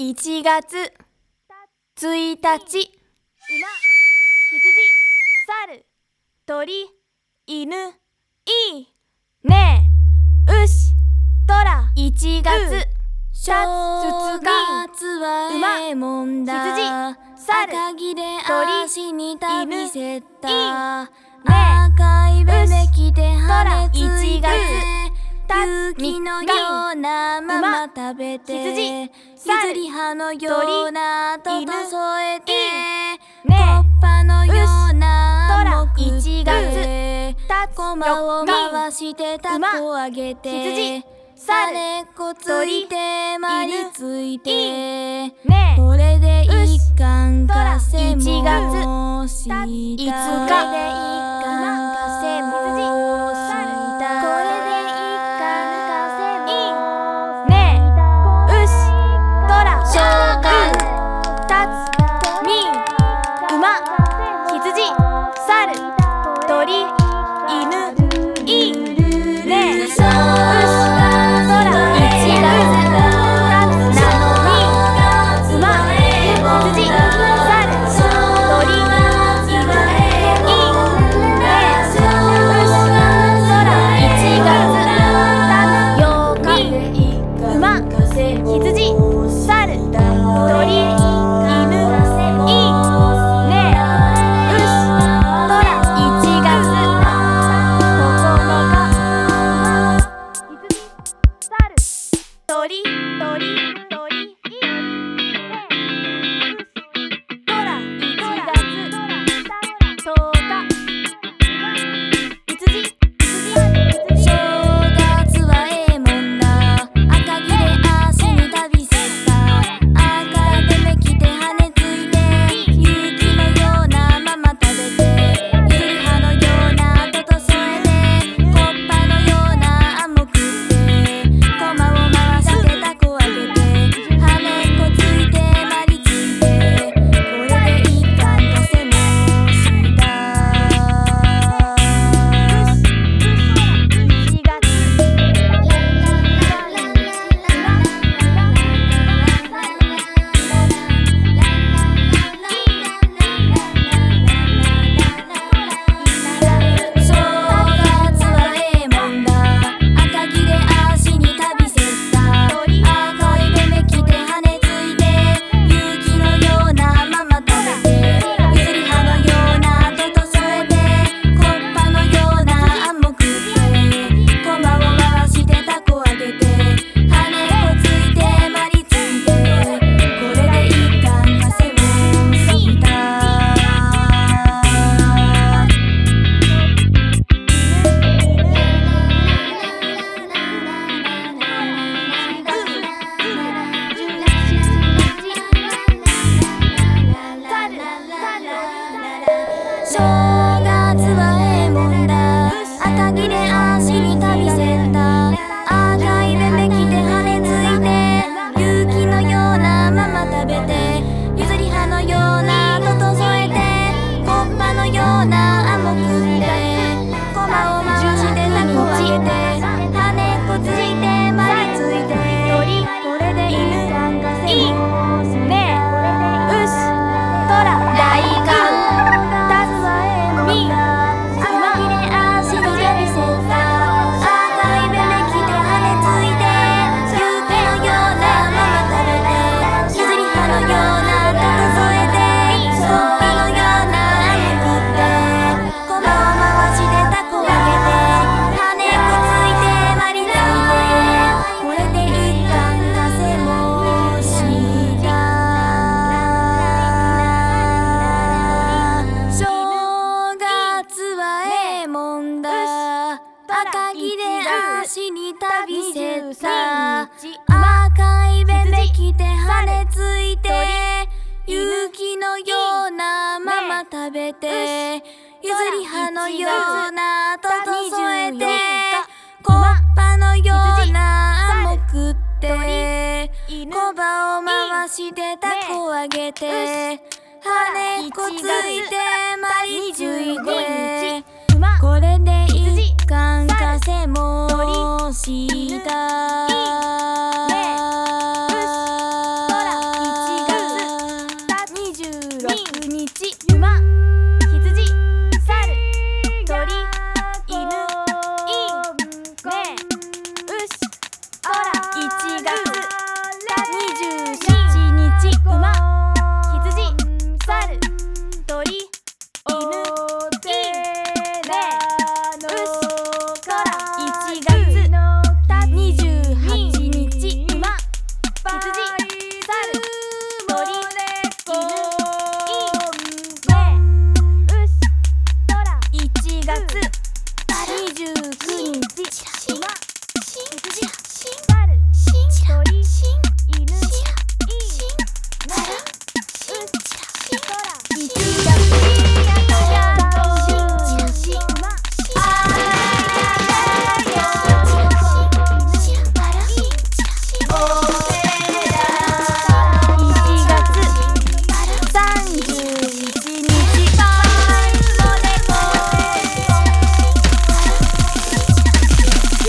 1月1日馬羊猿鳥犬いいねえ牛虎。ラ1月シャツえ馬羊猿鳥犬いいねえきで羽1月雪のようなまま食べて羊水りのようなとと添えてコッパのような木1月コマを回してタコあげてされこついてまりついてこれで一貫からせもしたいつかでとりり」るさ赤いべべきて羽れついて雪のようなまま食べてゆずり葉のようなとと添えてコッパのようなもくってコバを回してタコをあげて羽っこついてまりじゅいてこれで一貫稼もし